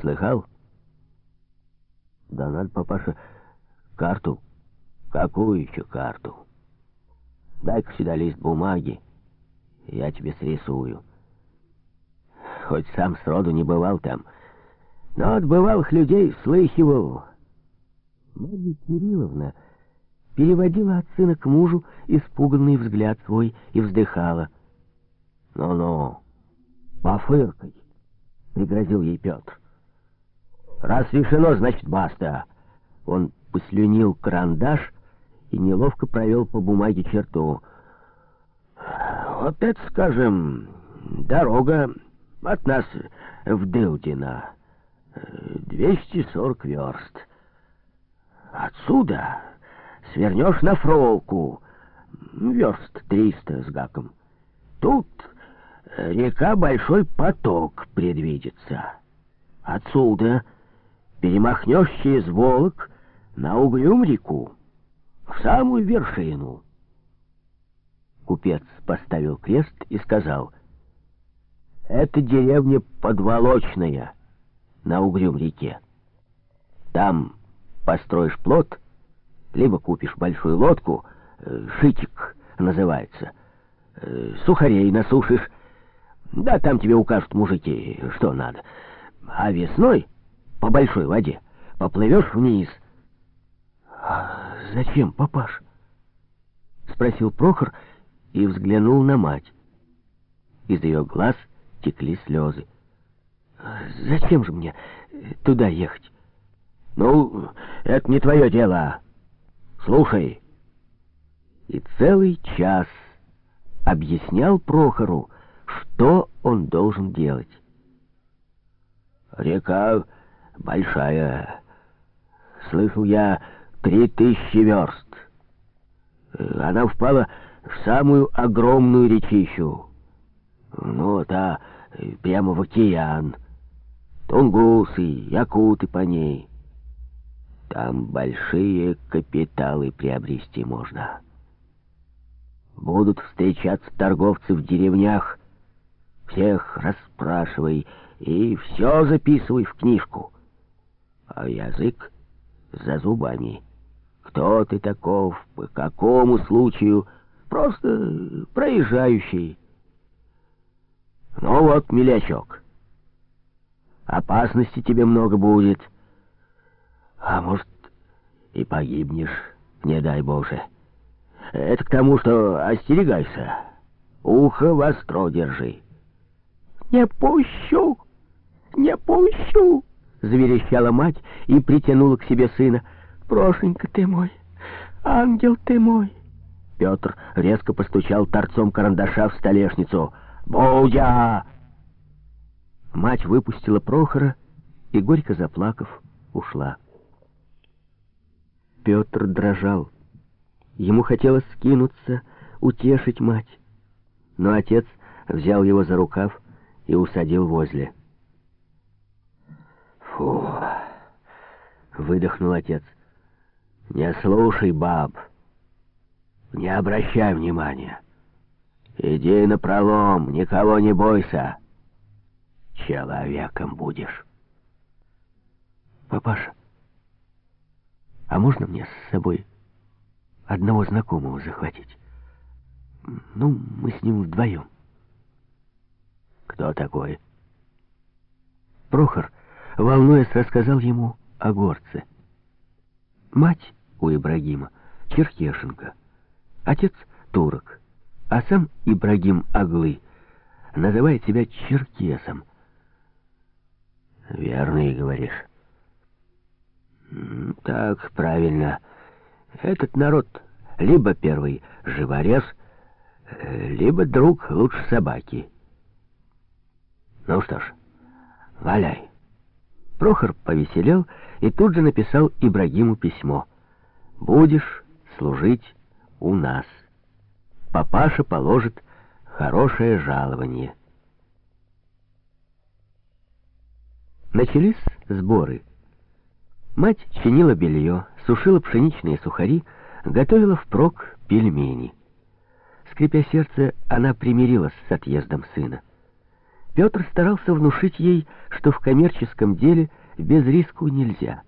Слыхал? Да надо, папаша, карту. Какую еще карту? Дай-ка сюда лист бумаги, я тебе срисую. Хоть сам сроду не бывал там, но от бывалых людей слыхивал. Марья Кирилловна переводила от сына к мужу испуганный взгляд свой и вздыхала. «Ну-ну, пофыркай», — пригрозил ей Петр. «Раз решено, значит, баста». Он послюнил карандаш и неловко провел по бумаге черту. «Вот это, скажем, дорога от нас в Дылдино. 240 верст. Отсюда свернешь на Фролку, верст 300 с гаком. Тут река Большой поток предвидится. Отсюда перемахнешь через Волок на Угрюм реку, в самую вершину. Купец поставил крест и сказал, «Это деревня Подволочная на Угрюм реке. Там построишь плот, либо купишь большую лодку, э, шитик называется, э, сухарей насушишь, да там тебе укажут мужики, что надо. А весной по большой воде поплывешь вниз. А зачем, папаш? Спросил Прохор и взглянул на мать. Из ее глаз текли слезы. Зачем же мне туда ехать? Ну, это не твое дело. Слушай. И целый час объяснял Прохору, что он должен делать. Река большая. Слышал я, три тысячи верст. Она впала в самую огромную речищу. Ну, та прямо в океан. Тунгусы, якуты по ней. Там большие капиталы приобрести можно. Будут встречаться торговцы в деревнях. Всех расспрашивай и все записывай в книжку. А язык за зубами. Кто ты таков, по какому случаю, просто проезжающий. Ну вот, милячок, опасности тебе много будет. А может, и погибнешь, не дай Боже. Это к тому, что остерегайся. Ухо востро держи. «Не пущу! Не пущу!» Заверещала мать и притянула к себе сына. «Прошенька ты мой! Ангел ты мой!» Петр резко постучал торцом карандаша в столешницу. «Будя!» Мать выпустила Прохора и, горько заплакав, ушла. Петр дрожал. Ему хотелось скинуться, утешить мать. Но отец взял его за рукав и усадил возле. «Фу!» — выдохнул отец. «Не слушай баб, не обращай внимания. Иди на пролом, никого не бойся. Человеком будешь». «Папаша, а можно мне с собой одного знакомого захватить? Ну, мы с ним вдвоем». «Кто такой?» Прохор, волнуясь, рассказал ему о горце. Мать у Ибрагима Черкешенко, отец турок, а сам Ибрагим Аглы называет себя черкесом. «Верно и говоришь». «Так, правильно. Этот народ либо первый живорез, либо друг лучше собаки». Ну что ж, валяй. Прохор повеселел и тут же написал Ибрагиму письмо. «Будешь служить у нас. Папаша положит хорошее жалование». Начались сборы. Мать чинила белье, сушила пшеничные сухари, готовила впрок пельмени. Скрипя сердце, она примирилась с отъездом сына. Петр старался внушить ей, что в коммерческом деле без риску нельзя.